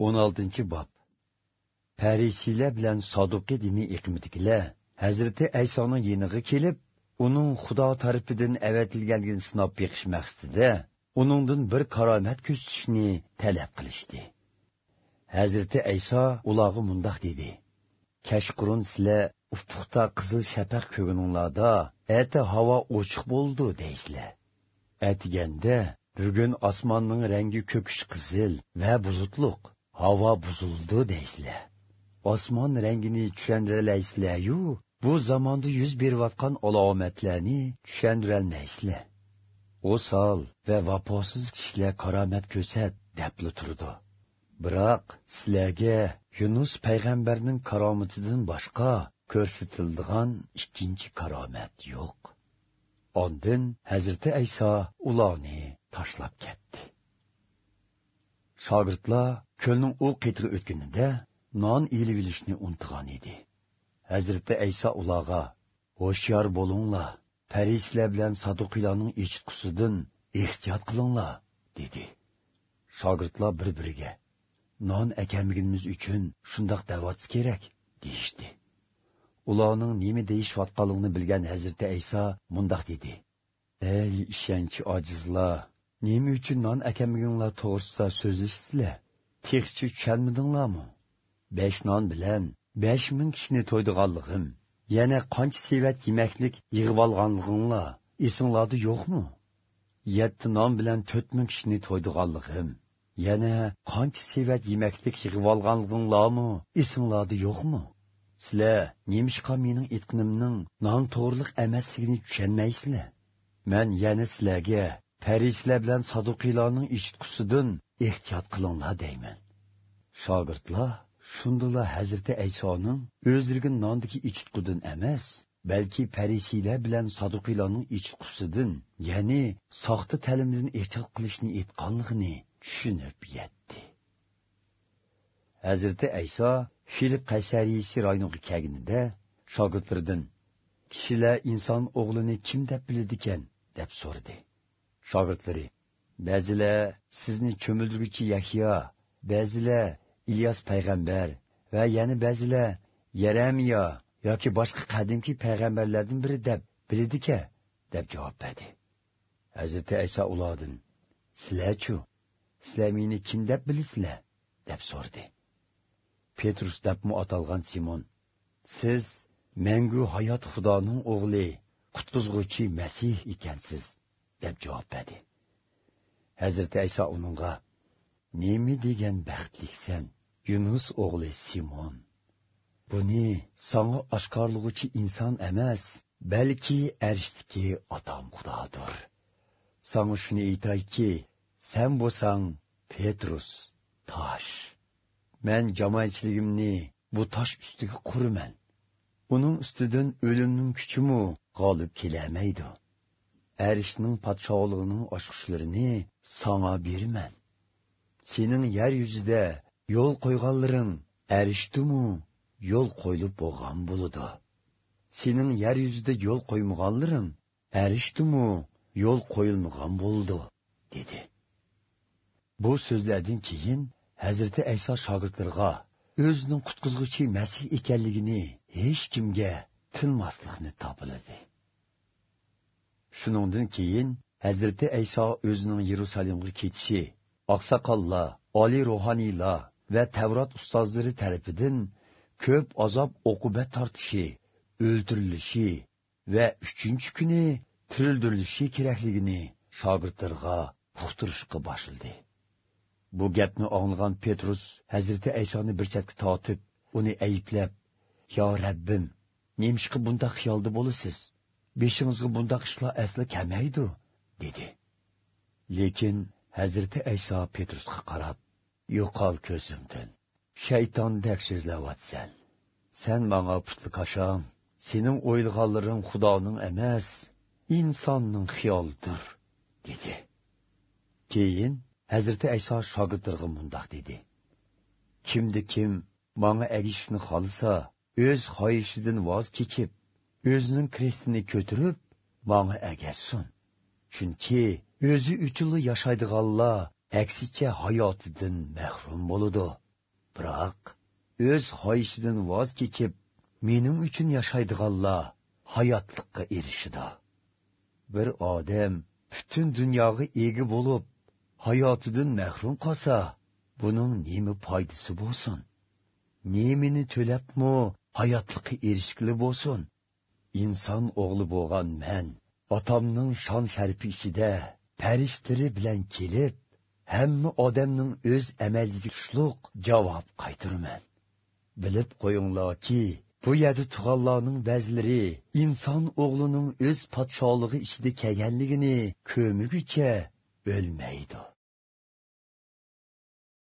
16 bob. Parisiylar bilan Saduqi dini iqimidikilar hazrati aysoning yeniği kelib uning xudo tarafidan avatilganligini sinab beqish maqsadida uningdan bir karomat ko'rsatishni talab qilishdi. Hazrati ayso ulağı mundoq dedi. Kashqurun sizlar ufuqda qizil shafaq ko'rininglarda ati havo ochiq bo'ldi deysizlar. Atiganda bugun osmonning rangi ko'kish qizil va bulutliq havo buzildi deysizlar osmon rangini tushuntiralaysizlar-yu, bu zamonda yuz berayotgan alomatlarni tushuntirolmaysizlar. sal va vaposiz kishilar karomat ko'rsat debli turdi. Biroq sizlarga Yunus payg'ambarning karomatidan boshqa ko'rsatildigan ikkinchi karomat yo'q. Ondan Hazrati Ayso ularni tashlab ketdi. Shogirdlar ko'lning u qetiga o'tganida non ilib unutgan edi hazrati ayso ularga ho'shyor bo'linglar parislar bilan saduqiylarning echitqusidan ehtiyot qilinglar dedi shogirdlar bir biriga non akamligimiz uchun shundoq davot kerak deyishdi ularning nima deyishayotganligini bilgan hazrati ayso mundoq dedi ey ishonchi ojizlar nima uchun non akamliginglar to'g'risida so'zlashsizlar texchi tushunmadinglarmi besh non bilan besh ming kishini to'ydiganligim yana qancha sevat yemaklik yig'ib olganliginglar esinglarda yo'qmi? Yetti non bilan to'rt ming kishini to'ydiganligim yana qancha sevat yemaklik yig'ib olganliginglarmi esinglarda yo'qmi? Sizlar nemishqa mening itqinimning non to'g'riliq emasligini tushunmaysizlar. Man yana sizlarga parislar bilan saduqiylarning eshitqusidan ehtiyot qilinglar deyman. Shogirdlar shundala hazrati aysoning o'zligi nondagi ichitqudan emas balki parisiylar bilan saduqiylarning ichitqusidan ya'ni soxta ta'limdan ehtiyot qilishni aytganligini tushunib yetdi. Hazrati ayso filip qaysariysi rayoniga kelganida shogirdlaridan kishilar inson o'g'lini kim deb biladikan? deb so'radi. Shogirdlari ba'zilar sizni cho'mildirguchi yahyo ba'zilar ilyos payg'ambar va yana ba'zilar yaramiyo yoki boshqa qadimki payg'ambarlardan biri deb bildika deb javob berdi hazrati ayso ulodin sizlarchu sizlar meni kim deb bilasizlar deb so'rdi petrus debmi atalgan simon siz mangu hayot xudoning o'g'li qutqizg'uvchi masih ekansiz deb javob berdi. Hazrati iso uningga nemi degan baxtliksan yunus o'g'li simon? Buni sanga oshkorlig'uchi inson emas balki arishdiki otam xudodir. Sanga shuni aytayki sen bo'lsang petrus tosh. Men jamoatchiligimni bu tosh ustiga quraman. Uning ustidan o'limning kuchimu g'olib kelamaydi? Arishning podshohligining oshqishlarini sanga beraman sening yer yuzida yo'l qo'yganlaring arishdimu yo'l qo'yilib bo'lgan bo'ludi sening yer yuzida yo'l qo'ymaganlaring arishdimu yo'l qo'yilmagan bo'ldi dedi. Bu so'zlardan keyin hazrati ayso shogirdlarga o'zining qutqizg'uchi masih ekanligini hech kimga tinmaslikni topiladi shuningdan keyin hazrati ayso o'zining yerusalimga ketishi oqsoqollar oliy ruhoniylar va tavrot ustozlari tarafidan ko'p azob o'qubat tortishi o'ldirilishi va uchinchi kuni tirildirilishi kerakligini shogirdlarga uqtirishga boshladi bu gapni anglagan petrus hazrati aysoni bir chetga tortib uni ayblab yo rabbim nemishqa bundoq xiyolda bo'lasiz? Beshingizga bundoq ishlar asli kamaydi dedi. Lekin hazrati ayso petrusga qarab yo'qol ko'zimdan shaytondek so'zlayapsan. Sen manga putli qasham sening o'ylaganlaring xudoning emas insonning xiyolidir dedi. Keyin hazrati ayso shogirdlarga mundoq dedi. Kimdi kim manga agishishni xohlasa o'z xohishidan voz kechib o'zining krestini ko'tirib manga agarsin chunki o'zi uchunli yashaydiganlar aksicha hayotidan mahrum bo'ludi biroq o'z xohishidan voz kechib mening uchun yashaydiganlar hayotlikqa erishidi bir odam butun dunyoga ega bo'lib hayotidan mahrum qolsa buning nima foydasi bo'lsin nemini to'labmi hayotlikqa erishgili bo'lsin inson o'g'li bo'lgan man otamning shon sharifi ichida farishtari bilan kelib hamma odamning o'z amaliga tushliq javob qaytiraman bilib qo'yinglarki bu yerda tug'anlarning ba'zilari inson o'g'lining o'z podsholig'i ichida kelganligini ko'migicha o'lmaydi